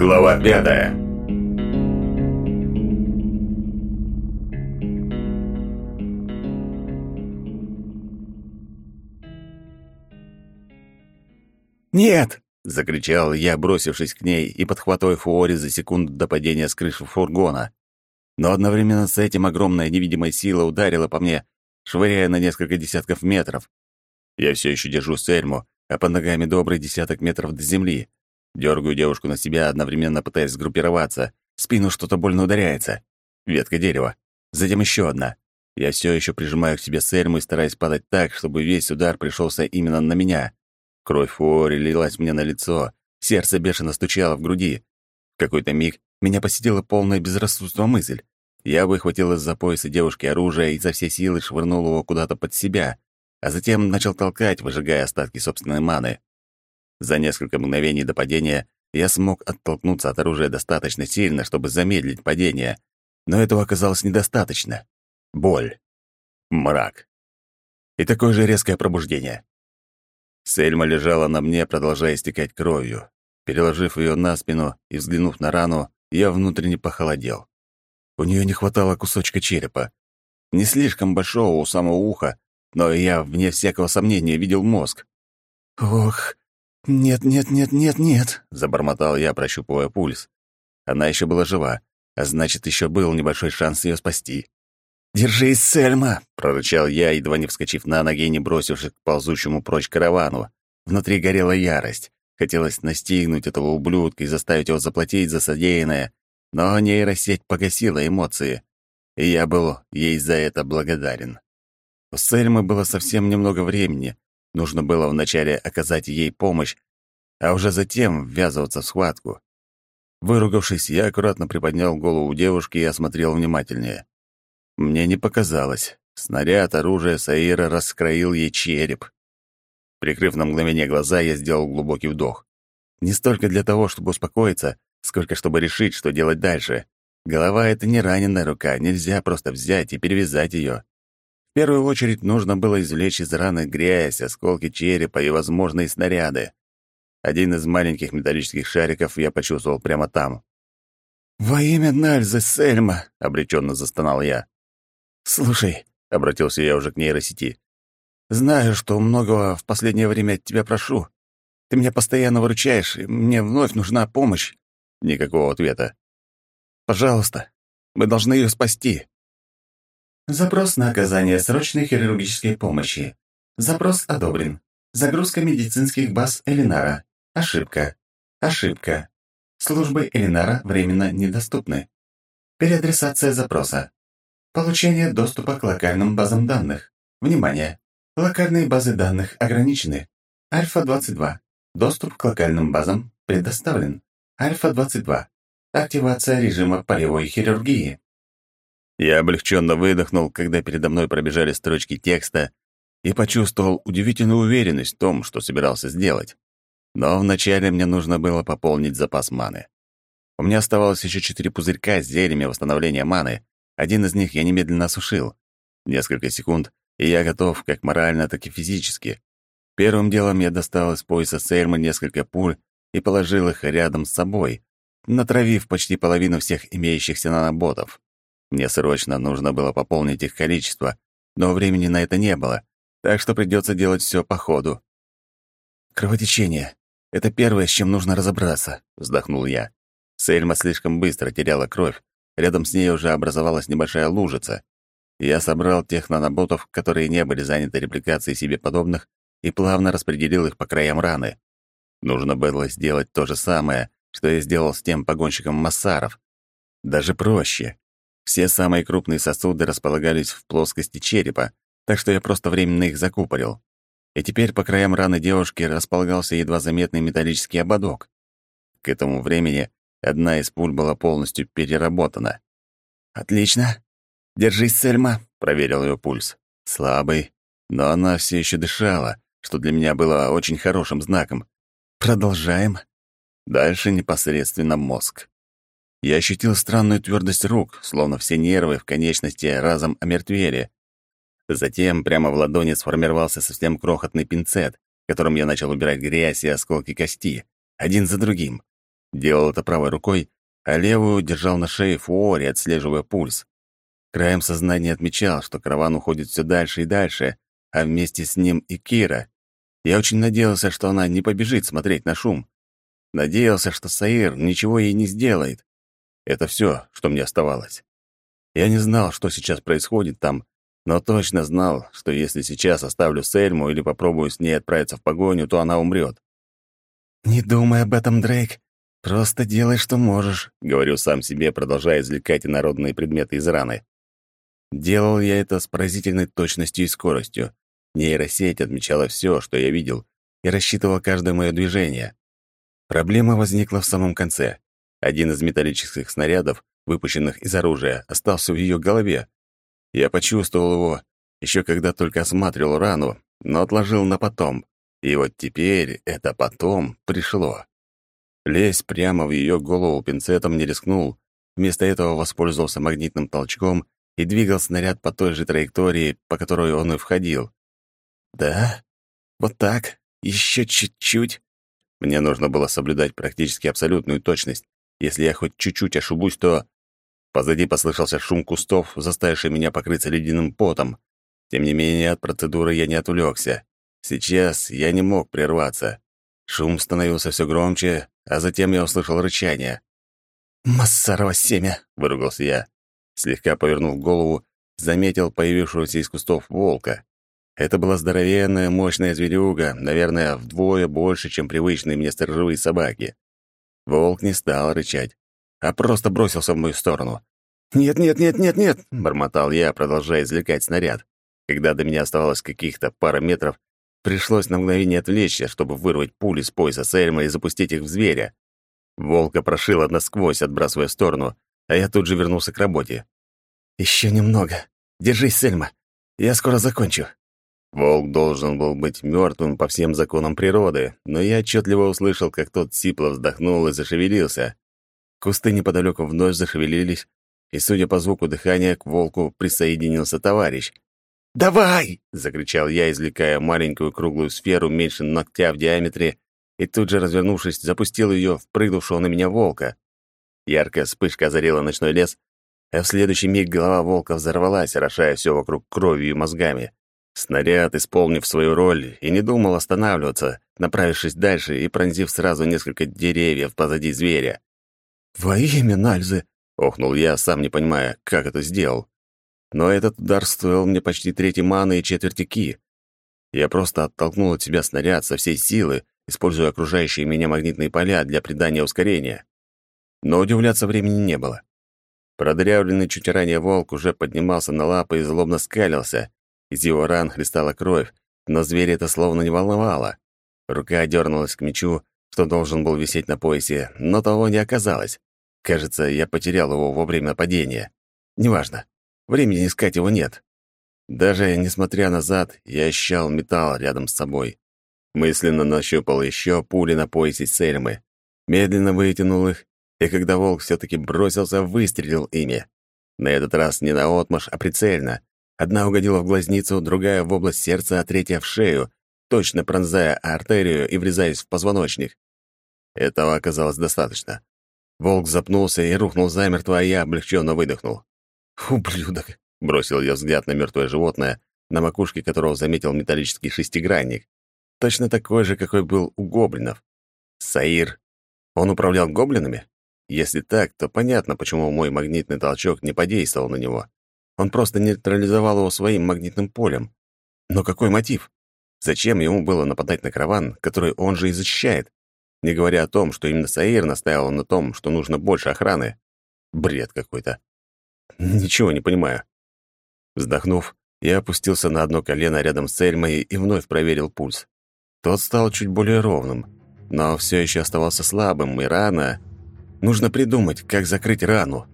Глава пятая. «Нет!» — закричал я, бросившись к ней и подхватывая Фуори за секунду до падения с крыши фургона. Но одновременно с этим огромная невидимая сила ударила по мне, швыряя на несколько десятков метров. Я все еще держу Сельму, а под ногами добрый десяток метров до земли. Дергаю девушку на себя, одновременно пытаясь сгруппироваться. Спину что-то больно ударяется. Ветка дерева. Затем еще одна. Я все еще прижимаю к себе сельму и стараюсь падать так, чтобы весь удар пришелся именно на меня. Кровь Фуори лилась мне на лицо. Сердце бешено стучало в груди. В какой-то миг меня посетила полное безрассудство мысль. Я выхватил из-за пояса девушки оружие и за все силы швырнул его куда-то под себя, а затем начал толкать, выжигая остатки собственной маны. За несколько мгновений до падения я смог оттолкнуться от оружия достаточно сильно, чтобы замедлить падение, но этого оказалось недостаточно. Боль. Мрак. И такое же резкое пробуждение. Сельма лежала на мне, продолжая истекать кровью. Переложив ее на спину и взглянув на рану, я внутренне похолодел. У нее не хватало кусочка черепа. Не слишком большого у самого уха, но я, вне всякого сомнения, видел мозг. «Ох!» «Нет, нет, нет, нет, нет», — забормотал я, прощупывая пульс. Она еще была жива, а значит, еще был небольшой шанс ее спасти. «Держись, Сельма!» — прорычал я, едва не вскочив на ноги и не бросившись к ползущему прочь каравану. Внутри горела ярость. Хотелось настигнуть этого ублюдка и заставить его заплатить за содеянное, но нейросеть погасила эмоции, и я был ей за это благодарен. У Сельмы было совсем немного времени, Нужно было вначале оказать ей помощь, а уже затем ввязываться в схватку. Выругавшись, я аккуратно приподнял голову девушки и осмотрел внимательнее. Мне не показалось. Снаряд оружия Саира раскроил ей череп. Прикрыв на мгновение глаза, я сделал глубокий вдох. Не столько для того, чтобы успокоиться, сколько чтобы решить, что делать дальше. Голова — это не раненая рука, нельзя просто взять и перевязать ее. В первую очередь нужно было извлечь из раны грязь, осколки черепа и возможные снаряды. Один из маленьких металлических шариков я почувствовал прямо там. «Во имя Нальзы, Сельма!» — обреченно застонал я. «Слушай», — обратился я уже к нейросети, — «знаю, что многого в последнее время от тебя прошу. Ты меня постоянно выручаешь, и мне вновь нужна помощь». Никакого ответа. «Пожалуйста, мы должны ее спасти. Запрос на оказание срочной хирургической помощи. Запрос одобрен. Загрузка медицинских баз Элинара. Ошибка. Ошибка. Службы Элинара временно недоступны. Переадресация запроса. Получение доступа к локальным базам данных. Внимание! Локальные базы данных ограничены. Альфа-22. Доступ к локальным базам предоставлен. Альфа-22. Активация режима полевой хирургии. Я облегченно выдохнул, когда передо мной пробежали строчки текста и почувствовал удивительную уверенность в том, что собирался сделать. Но вначале мне нужно было пополнить запас маны. У меня оставалось еще четыре пузырька с зельями восстановления маны. Один из них я немедленно осушил. Несколько секунд, и я готов как морально, так и физически. Первым делом я достал из пояса Сейрмы несколько пуль и положил их рядом с собой, натравив почти половину всех имеющихся наноботов. Мне срочно нужно было пополнить их количество, но времени на это не было, так что придется делать все по ходу. «Кровотечение. Это первое, с чем нужно разобраться», — вздохнул я. Сельма слишком быстро теряла кровь. Рядом с ней уже образовалась небольшая лужица. Я собрал тех наноботов, которые не были заняты репликацией себе подобных, и плавно распределил их по краям раны. Нужно было сделать то же самое, что я сделал с тем погонщиком Массаров. Даже проще. Все самые крупные сосуды располагались в плоскости черепа, так что я просто временно их закупорил. И теперь по краям раны девушки располагался едва заметный металлический ободок. К этому времени одна из пуль была полностью переработана. «Отлично. Держись, Сельма», — проверил ее пульс. Слабый, но она все еще дышала, что для меня было очень хорошим знаком. «Продолжаем». Дальше непосредственно мозг. Я ощутил странную твердость рук, словно все нервы в конечности разом омертвели. Затем прямо в ладони сформировался совсем крохотный пинцет, которым я начал убирать грязь и осколки кости, один за другим. Делал это правой рукой, а левую держал на шее фуори, отслеживая пульс. Краем сознания отмечал, что караван уходит все дальше и дальше, а вместе с ним и Кира. Я очень надеялся, что она не побежит смотреть на шум. Надеялся, что Саир ничего ей не сделает. Это все, что мне оставалось. Я не знал, что сейчас происходит там, но точно знал, что если сейчас оставлю Сельму или попробую с ней отправиться в погоню, то она умрет. «Не думай об этом, Дрейк. Просто делай, что можешь», — говорю сам себе, продолжая извлекать инородные предметы из раны. Делал я это с поразительной точностью и скоростью. Нейросеть отмечала все, что я видел, и рассчитывала каждое мое движение. Проблема возникла в самом конце. Один из металлических снарядов, выпущенных из оружия, остался в ее голове. Я почувствовал его, еще когда только осматривал рану, но отложил на потом. И вот теперь это потом пришло. Лезть прямо в ее голову пинцетом не рискнул. Вместо этого воспользовался магнитным толчком и двигал снаряд по той же траектории, по которой он и входил. «Да? Вот так? Еще чуть-чуть?» Мне нужно было соблюдать практически абсолютную точность. Если я хоть чуть-чуть ошибусь, то... Позади послышался шум кустов, заставивший меня покрыться ледяным потом. Тем не менее, от процедуры я не отвлекся. Сейчас я не мог прерваться. Шум становился все громче, а затем я услышал рычание. «Массарово семя!» — выругался я. Слегка повернув голову, заметил появившегося из кустов волка. Это была здоровенная, мощная зверюга, наверное, вдвое больше, чем привычные мне сторожевые собаки. Волк не стал рычать, а просто бросился в мою сторону. «Нет, нет, нет, нет, нет!» — бормотал я, продолжая извлекать снаряд. Когда до меня оставалось каких-то пара метров, пришлось на мгновение отвлечься, чтобы вырвать пули с пояса Сельма и запустить их в зверя. Волка прошила насквозь, отбрасывая в сторону, а я тут же вернулся к работе. «Еще немного. Держись, Сельма. Я скоро закончу», Волк должен был быть мертвым по всем законам природы, но я отчетливо услышал, как тот сипло вздохнул и зашевелился. Кусты неподалеку вновь зашевелились, и, судя по звуку дыхания, к волку присоединился товарищ. «Давай!» — закричал я, извлекая маленькую круглую сферу меньше ногтя в диаметре, и тут же, развернувшись, запустил ее в прыгнувшего на меня волка. Яркая вспышка озарила ночной лес, а в следующий миг голова волка взорвалась, орошая все вокруг кровью и мозгами. Снаряд, исполнив свою роль, и не думал останавливаться, направившись дальше и пронзив сразу несколько деревьев позади зверя. «Во имя Нальзы!» — охнул я, сам не понимая, как это сделал. Но этот удар стоил мне почти трети маны и четверти ки. Я просто оттолкнул от себя снаряд со всей силы, используя окружающие меня магнитные поля для придания ускорения. Но удивляться времени не было. Продырявленный чуть ранее волк уже поднимался на лапы и злобно скалился, из его ран хлестала кровь, но зверь это словно не волновало. Рука дернулась к мечу, что должен был висеть на поясе, но того не оказалось. Кажется, я потерял его во время падения. Неважно. Времени искать его нет. Даже несмотря назад, я ощущал металл рядом с собой. Мысленно нащупал еще пули на поясе Сельмы. Медленно вытянул их, и когда волк все таки бросился, выстрелил ими. На этот раз не наотмашь, а прицельно. Одна угодила в глазницу, другая — в область сердца, а третья — в шею, точно пронзая артерию и врезаясь в позвоночник. Этого оказалось достаточно. Волк запнулся и рухнул замертво, а я облегченно выдохнул. «Ублюдок!» — бросил я взгляд на мертвое животное, на макушке которого заметил металлический шестигранник. Точно такой же, какой был у гоблинов. «Саир! Он управлял гоблинами?» Если так, то понятно, почему мой магнитный толчок не подействовал на него. Он просто нейтрализовал его своим магнитным полем. Но какой мотив? Зачем ему было нападать на караван, который он же и защищает? Не говоря о том, что именно Саир настаивал на том, что нужно больше охраны. Бред какой-то. Ничего не понимаю. Вздохнув, я опустился на одно колено рядом с Эльмой и вновь проверил пульс. Тот стал чуть более ровным, но все еще оставался слабым, и рана... Нужно придумать, как закрыть рану.